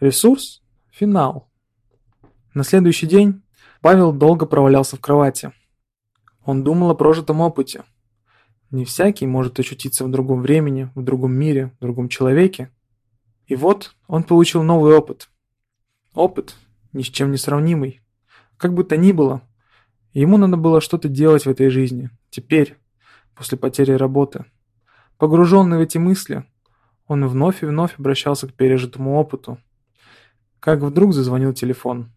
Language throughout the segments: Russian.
Ресурс – финал. На следующий день Павел долго провалялся в кровати. Он думал о прожитом опыте. Не всякий может очутиться в другом времени, в другом мире, в другом человеке. И вот он получил новый опыт. Опыт, ни с чем не сравнимый. Как бы то ни было, ему надо было что-то делать в этой жизни. Теперь, после потери работы. Погруженный в эти мысли, он вновь и вновь обращался к пережитому опыту. Как вдруг зазвонил телефон.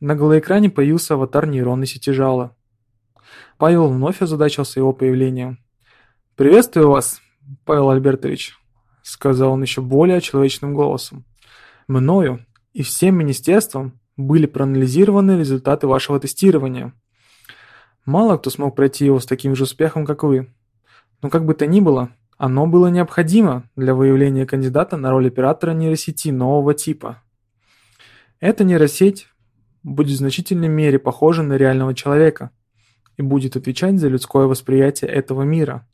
На голоэкране появился аватар нейронной сети жала. Павел вновь озадачился его появлением. «Приветствую вас, Павел Альбертович», — сказал он еще более человечным голосом. «Мною и всем министерством были проанализированы результаты вашего тестирования. Мало кто смог пройти его с таким же успехом, как вы. Но как бы то ни было, оно было необходимо для выявления кандидата на роль оператора нейросети нового типа. Эта нейросеть будет в значительной мере похожа на реального человека и будет отвечать за людское восприятие этого мира.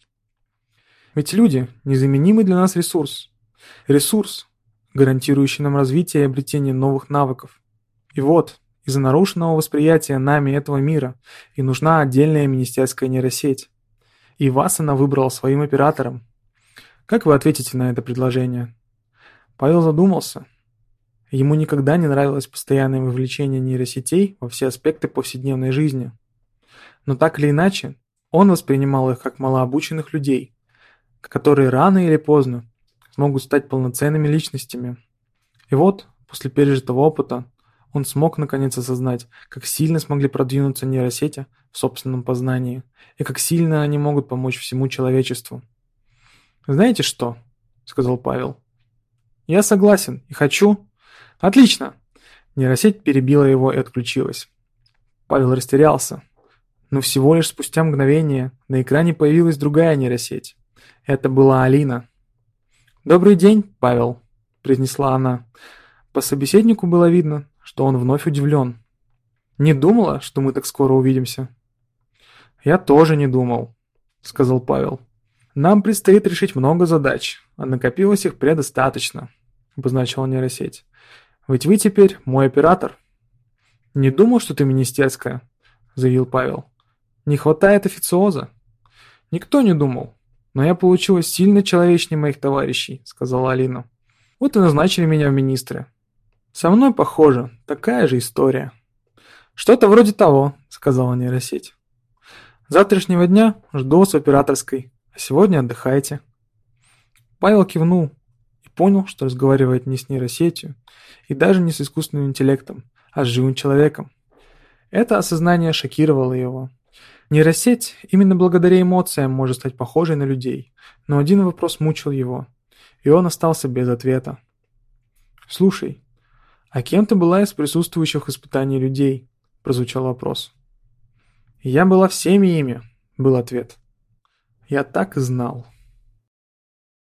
Ведь люди – незаменимый для нас ресурс. Ресурс, гарантирующий нам развитие и обретение новых навыков. И вот, из-за нарушенного восприятия нами этого мира и нужна отдельная министерская нейросеть. И вас она выбрала своим оператором. Как вы ответите на это предложение? Павел задумался – Ему никогда не нравилось постоянное вовлечение нейросетей во все аспекты повседневной жизни. Но так или иначе, он воспринимал их как малообученных людей, которые рано или поздно смогут стать полноценными личностями. И вот, после пережитого опыта, он смог наконец осознать, как сильно смогли продвинуться нейросети в собственном познании, и как сильно они могут помочь всему человечеству. «Знаете что?» – сказал Павел. «Я согласен и хочу, «Отлично!» Нейросеть перебила его и отключилась. Павел растерялся. Но всего лишь спустя мгновение на экране появилась другая нейросеть. Это была Алина. «Добрый день, Павел», – произнесла она. По собеседнику было видно, что он вновь удивлен. «Не думала, что мы так скоро увидимся?» «Я тоже не думал», – сказал Павел. «Нам предстоит решить много задач, а накопилось их предостаточно», – обозначила нейросеть. Ведь вы теперь мой оператор. Не думал, что ты министерская, заявил Павел. Не хватает официоза. Никто не думал. Но я получилась сильно человечнее моих товарищей, сказала Алина. Вот и назначили меня в министры. Со мной, похоже, такая же история. Что-то вроде того, сказала нейросеть. Завтрашнего дня жду в операторской, а сегодня отдыхайте. Павел кивнул понял, что разговаривает не с нейросетью, и даже не с искусственным интеллектом, а с живым человеком. Это осознание шокировало его. Нейросеть именно благодаря эмоциям может стать похожей на людей, но один вопрос мучил его, и он остался без ответа. «Слушай, а кем ты была из присутствующих испытаний людей?» – прозвучал вопрос. «Я была всеми ими», – был ответ. «Я так и знал».